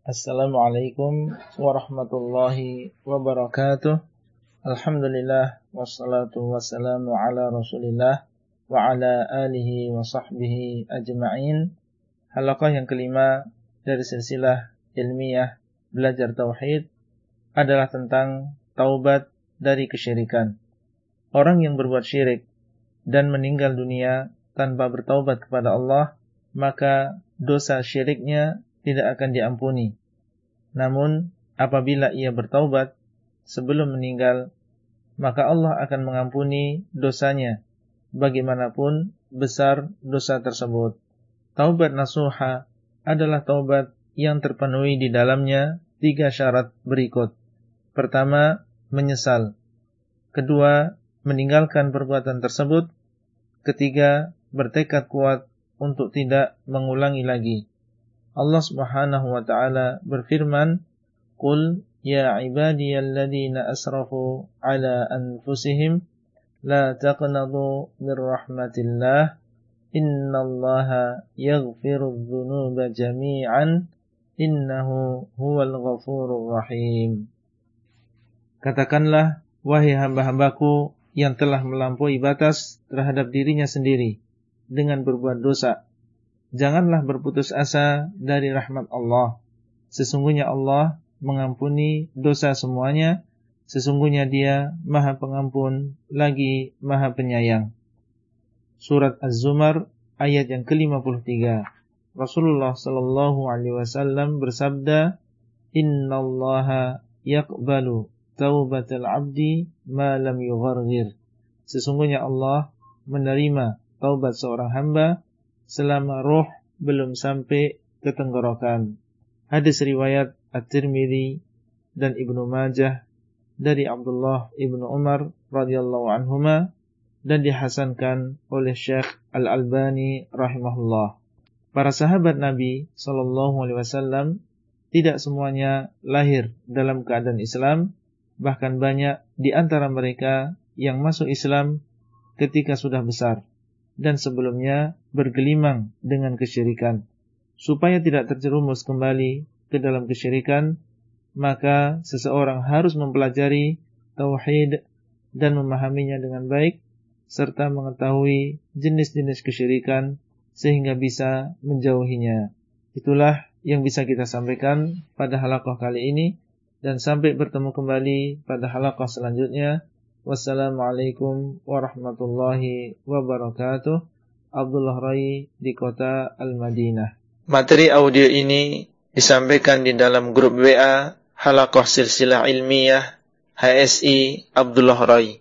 Assalamualaikum warahmatullahi wabarakatuh. Alhamdulillah wassalatu wassalamu ala Rasulillah wa ala alihi wa sahbihi ajma'in. Halaqah yang kelima dari silsilah ilmiah belajar tauhid adalah tentang taubat dari kesyirikan. Orang yang berbuat syirik dan meninggal dunia tanpa bertaubat kepada Allah, maka dosa syiriknya tidak akan diampuni namun apabila ia bertaubat sebelum meninggal, maka Allah akan mengampuni dosanya bagaimanapun besar dosa tersebut. Taubat nasuha adalah taubat yang terpenuhi di dalamnya tiga syarat berikut. Pertama, menyesal. Kedua, meninggalkan perbuatan tersebut. Ketiga, bertekad kuat untuk tidak mengulangi lagi. Allah Subhanahu wa taala berfirman, "Qul ya ibadiyalladzina asrafu ala anfusihim la taqnatu min rahmatillah innallaha yaghfirudz dzunuba jami'an innahu huwal ghafurur rahim." Katakanlah, wahai hamba-hambaku yang telah melampaui batas terhadap dirinya sendiri dengan berbuat dosa Janganlah berputus asa dari rahmat Allah. Sesungguhnya Allah mengampuni dosa semuanya. Sesungguhnya dia maha pengampun lagi maha penyayang. Surat Az-Zumar ayat yang ke-53. Rasulullah sallallahu alaihi wasallam bersabda, "Innallaha yaqbalu taubatal 'abdi ma lam yughargir." Sesungguhnya Allah menerima taubat seorang hamba selama roh belum sampai ke tenggorokan. Hadis riwayat At-Tirmidzi dan Ibnu Majah dari Abdullah Ibnu Umar radhiyallahu anhuma dan dihasankan oleh Syekh Al-Albani rahimahullah. Para sahabat Nabi sallallahu alaihi wasallam tidak semuanya lahir dalam keadaan Islam, bahkan banyak di antara mereka yang masuk Islam ketika sudah besar dan sebelumnya bergelimang dengan kesyirikan. Supaya tidak terjerumus kembali ke dalam kesyirikan, maka seseorang harus mempelajari tauhid dan memahaminya dengan baik serta mengetahui jenis-jenis kesyirikan sehingga bisa menjauhinya. Itulah yang bisa kita sampaikan pada halakoh kali ini dan sampai bertemu kembali pada halakoh selanjutnya. Wassalamualaikum warahmatullahi wabarakatuh. Abdullah Rai di kota Al-Madinah. Materi audio ini disampaikan di dalam grup WA Halakoh Silsilah Ilmiah HSI Abdullah Rai.